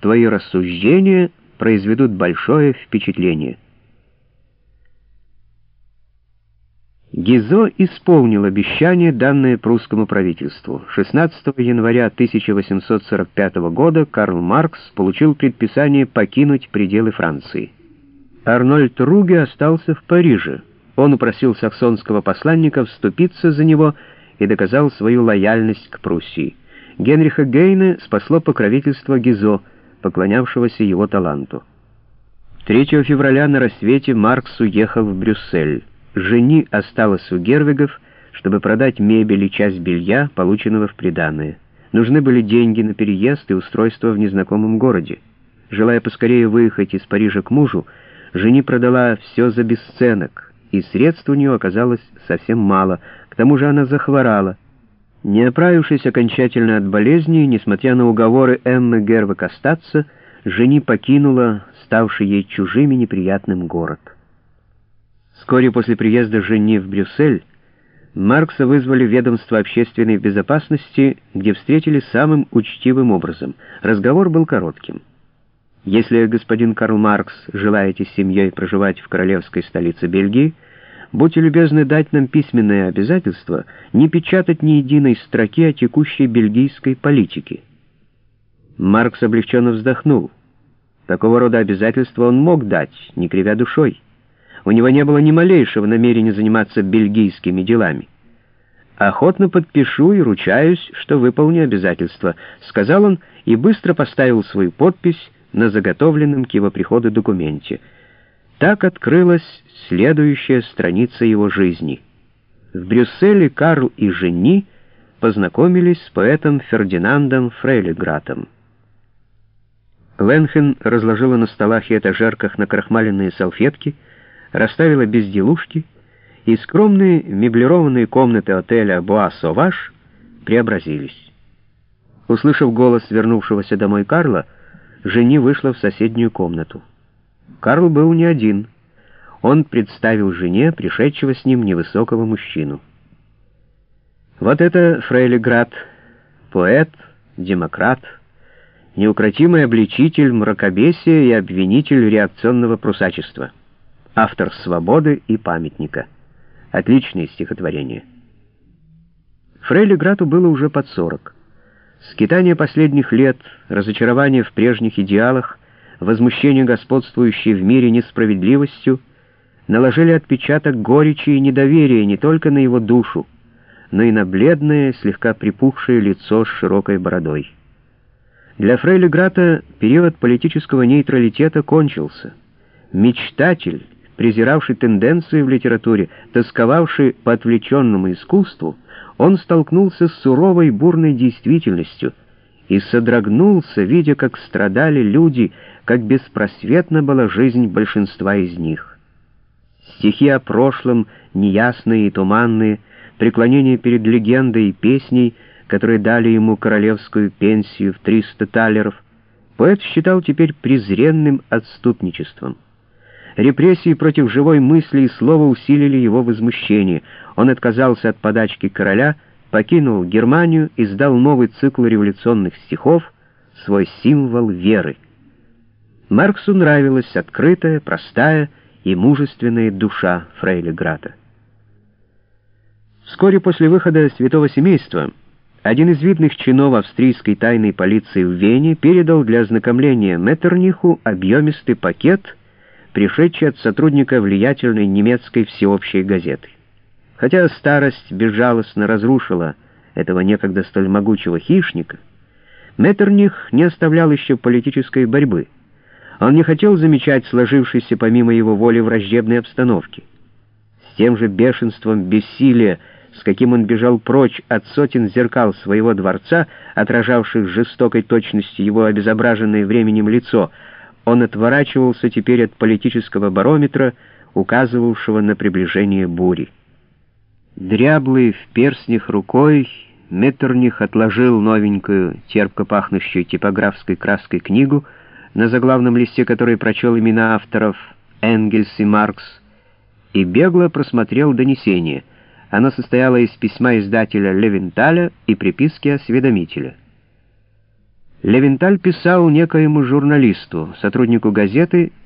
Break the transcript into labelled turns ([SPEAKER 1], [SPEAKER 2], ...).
[SPEAKER 1] Твои рассуждения произведут большое впечатление. Гизо исполнил обещание, данное прусскому правительству. 16 января 1845 года Карл Маркс получил предписание покинуть пределы Франции. Арнольд Руге остался в Париже. Он упросил саксонского посланника вступиться за него и доказал свою лояльность к Пруссии. Генриха Гейне спасло покровительство Гизо, поклонявшегося его таланту. 3 февраля на рассвете Маркс уехал в Брюссель. Жени осталась у Гервигов, чтобы продать мебель и часть белья, полученного в приданое. Нужны были деньги на переезд и устройство в незнакомом городе. Желая поскорее выехать из Парижа к мужу, Жени продала все за бесценок, и средств у нее оказалось совсем мало, к тому же она захворала. Не оправившись окончательно от болезни, несмотря на уговоры Эммы Гервик остаться, Жени покинула ставший ей чужим и неприятным город. Вскоре после приезда Жени в Брюссель Маркса вызвали в ведомство общественной безопасности, где встретили самым учтивым образом. Разговор был коротким. Если господин Карл Маркс желаете с семьей проживать в королевской столице Бельгии, будьте любезны дать нам письменное обязательство не печатать ни единой строки о текущей бельгийской политике. Маркс облегченно вздохнул. Такого рода обязательства он мог дать, не кривя душой. У него не было ни малейшего намерения заниматься бельгийскими делами. «Охотно подпишу и ручаюсь, что выполню обязательства», — сказал он и быстро поставил свою подпись на заготовленном к его приходу документе. Так открылась следующая страница его жизни. В Брюсселе Карл и Жени познакомились с поэтом Фердинандом Фрейлигратом. Ленхен разложила на столах и этажерках накрахмаленные салфетки, расставила безделушки, и скромные меблированные комнаты отеля «Буа-Соваш» преобразились. Услышав голос вернувшегося домой Карла, Жени вышла в соседнюю комнату. Карл был не один. Он представил жене пришедшего с ним невысокого мужчину. Вот это Фрейли Град, поэт, демократ, неукротимый обличитель мракобесия и обвинитель реакционного прусачества, автор «Свободы» и «Памятника». Отличное стихотворение. Фрейли Грату было уже под сорок. Скитание последних лет, разочарование в прежних идеалах, возмущение господствующей в мире несправедливостью наложили отпечаток горечи и недоверия не только на его душу, но и на бледное, слегка припухшее лицо с широкой бородой. Для Фрейли Грата период политического нейтралитета кончился. Мечтатель, презиравший тенденции в литературе, тосковавший по отвлеченному искусству, он столкнулся с суровой бурной действительностью и содрогнулся, видя, как страдали люди, как беспросветна была жизнь большинства из них. Стихи о прошлом, неясные и туманные, преклонение перед легендой и песней, которые дали ему королевскую пенсию в 300 талеров, поэт считал теперь презренным отступничеством. Репрессии против живой мысли и слова усилили его возмущение. Он отказался от подачки короля, покинул Германию и сдал новый цикл революционных стихов, свой символ веры. Марксу нравилась открытая, простая и мужественная душа Фрейли Грата. Вскоре после выхода святого семейства один из видных чинов австрийской тайной полиции в Вене передал для ознакомления Меттерниху объемистый пакет — пришедший от сотрудника влиятельной немецкой всеобщей газеты. Хотя старость безжалостно разрушила этого некогда столь могучего хищника, Меттерних не оставлял еще политической борьбы. Он не хотел замечать сложившейся помимо его воли враждебной обстановки. С тем же бешенством бессилия, с каким он бежал прочь от сотен зеркал своего дворца, отражавших жестокой точностью его обезображенное временем лицо, он отворачивался теперь от политического барометра, указывавшего на приближение бури. Дряблый в перстнях рукой, Меттерних отложил новенькую, терпко пахнущую типографской краской книгу, на заглавном листе которой прочел имена авторов Энгельс и Маркс, и бегло просмотрел донесение. Оно состояло из письма издателя Левенталя и приписки осведомителя. Левенталь писал некоему журналисту, сотруднику газеты,